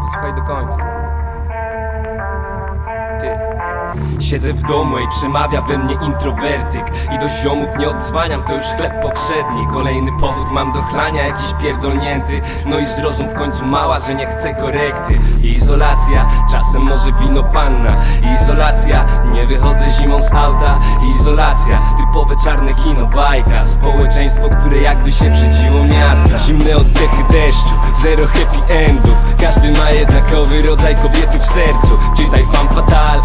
Posłuchaj do końca. Ty. Siedzę w domu i przemawia we mnie introwertyk. I do ziomów nie odzwaniam, to już chleb powszedni. Kolejny powód mam do chlania, jakiś pierdolnięty. No i zrozum w końcu mała, że nie chcę korekty. Izolacja, czasem może wino panna. Izolacja, nie wychodzę zimą z auta. Izolacja, typowe czarne kino, bajka. Społeczeństwo, które jakby się brzydziło miasta. Zimne oddechy deszczu, zero happy endów. Każdy ma jednakowy rodzaj kobiety w sercu. Czytaj fan fatal,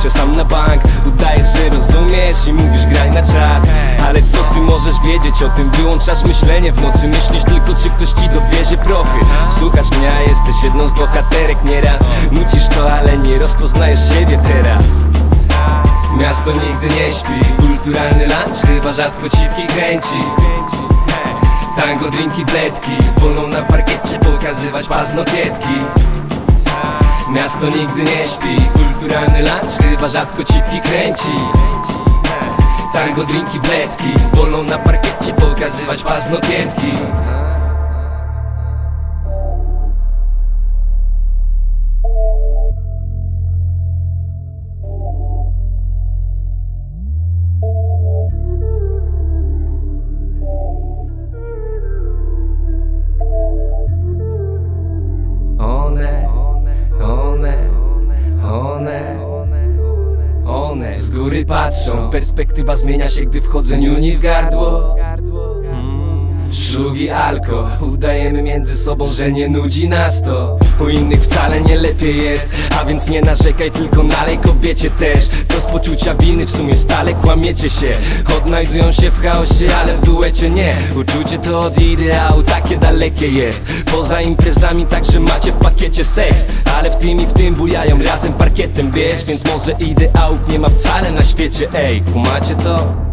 skończę sam na bank. Udajesz, że rozumiesz i mówisz graj na czas. Ale co ty możesz wiedzieć o tym? Wyłączasz myślenie w nocy. Myślisz tylko czy ktoś ci dobierze prochy. Słuchasz mnie, a jesteś jedną z bohaterek nieraz. Nucisz to, ale nie rozpoznajesz siebie teraz. Miasto nigdy nie śpi. Kulturalny lunch chyba rzadko cipki kręci. Tango, drinki, bledki. Wolą na parkiecie pokazywać paznokietki Miasto nigdy nie śpi. Kulturalny lunch chyba rzadko cipki kręci. Tango, drinki, bledki. Wolą na parkiecie pokazywać paznokietki Z góry patrzą, perspektywa zmienia się, gdy wchodzę niuni w gardło Szlugi alko, udajemy między sobą, że nie nudzi nas to. U innych wcale nie lepiej jest, a więc nie narzekaj, tylko nalej kobiecie też. To z poczucia winy w sumie stale kłamiecie się. Odnajdują się w chaosie, ale w duecie nie. Uczucie to od ideału takie dalekie jest. Poza imprezami także macie w pakiecie seks. Ale w tym i w tym bujają razem parkietem, wiesz? Więc może ideałów nie ma wcale na świecie, ej, kumacie to?